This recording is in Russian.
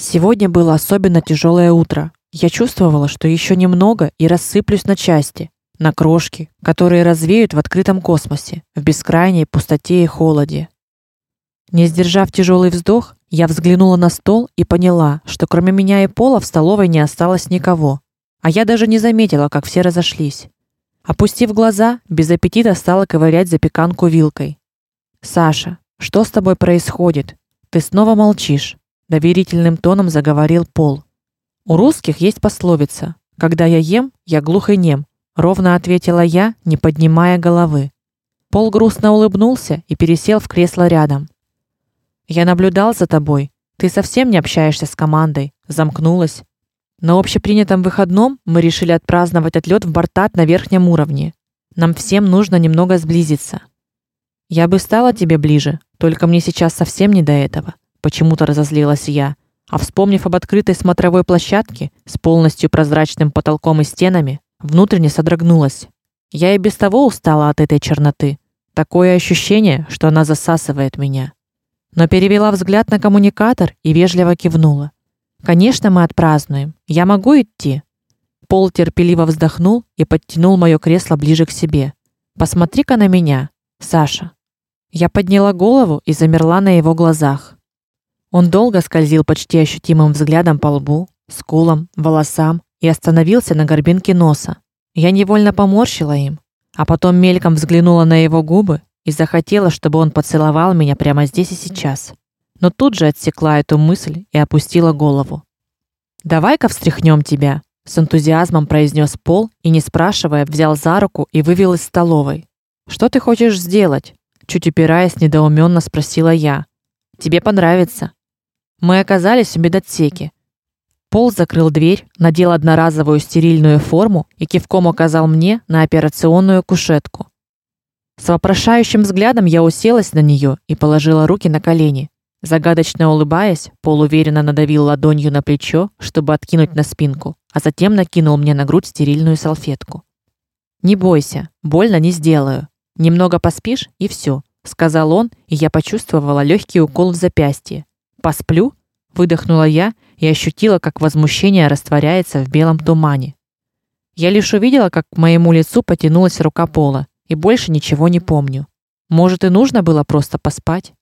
Сегодня было особенно тяжелое утро. Я чувствовала, что еще немного и рассыплюсь на части, на крошки, которые развеют в открытом космосе, в бескрайней пустоте и холоде. Не сдержав тяжелый вздох, я взглянула на стол и поняла, что кроме меня и Пола в столовой не осталось никого. А я даже не заметила, как все разошлись. Опустив глаза, без аппетита стала ковырять запеканку вилкой. Саша, что с тобой происходит? Ты снова молчишь, доверительным тоном заговорил Пол. У русских есть пословица: когда я ем, я глух и нем, ровно ответила я, не поднимая головы. Пол грустно улыбнулся и пересел в кресло рядом. Я наблюдал за тобой. Ты совсем не общаешься с командой, замкнулась. На общепринятом выходном мы решили отпраздновать отлет в Бартат на верхнем уровне. Нам всем нужно немного сблизиться. Я бы стала тебе ближе, только мне сейчас совсем не до этого. Почему-то разозлилась я, а вспомнив об открытой смотровой площадке с полностью прозрачным потолком и стенами, внутренне содрогнулась. Я и без того устала от этой черноты. Такое ощущение, что она засасывает меня. Но перевела взгляд на коммуникатор и вежливо кивнула. Конечно, мы отпразднуем. Я могу идти. Пол терпеливо вздохнул и подтянул моё кресло ближе к себе. Посмотри-ка на меня, Саша. Я подняла голову и замерла на его глазах. Он долго скользил почти ощутимым взглядом по лбу, скулам, волосам и остановился на горбинке носа. Я невольно поморщила им, а потом мельком взглянула на его губы и захотела, чтобы он поцеловал меня прямо здесь и сейчас. Но тут же отсекла эту мысль и опустила голову. Давай-ка встряхнем тебя, с энтузиазмом произнес Пол и не спрашивая, взял за руку и вывел из столовой. Что ты хочешь сделать? чуть упираясь, недоуменно спросила я. Тебе понравится. Мы оказались в медотсеке. Пол закрыл дверь, надел одноразовую стерильную форму и кивком указал мне на операционную кушетку. С вопрошающим взглядом я уселась на нее и положила руки на колени. Загадочно улыбаясь, Пол уверенно надавил ладонью на плечо, чтобы откинуть на спинку, а затем накинул мне на грудь стерильную салфетку. Не бойся, больно не сделаю. Немного поспишь и все, сказал он, и я почувствовала легкий укол в запястье. Посплю? выдохнула я и ощутила, как возмущение растворяется в белом тумане. Я лишь увидела, как к моему лицу потянулась рука Пола, и больше ничего не помню. Может, и нужно было просто поспать?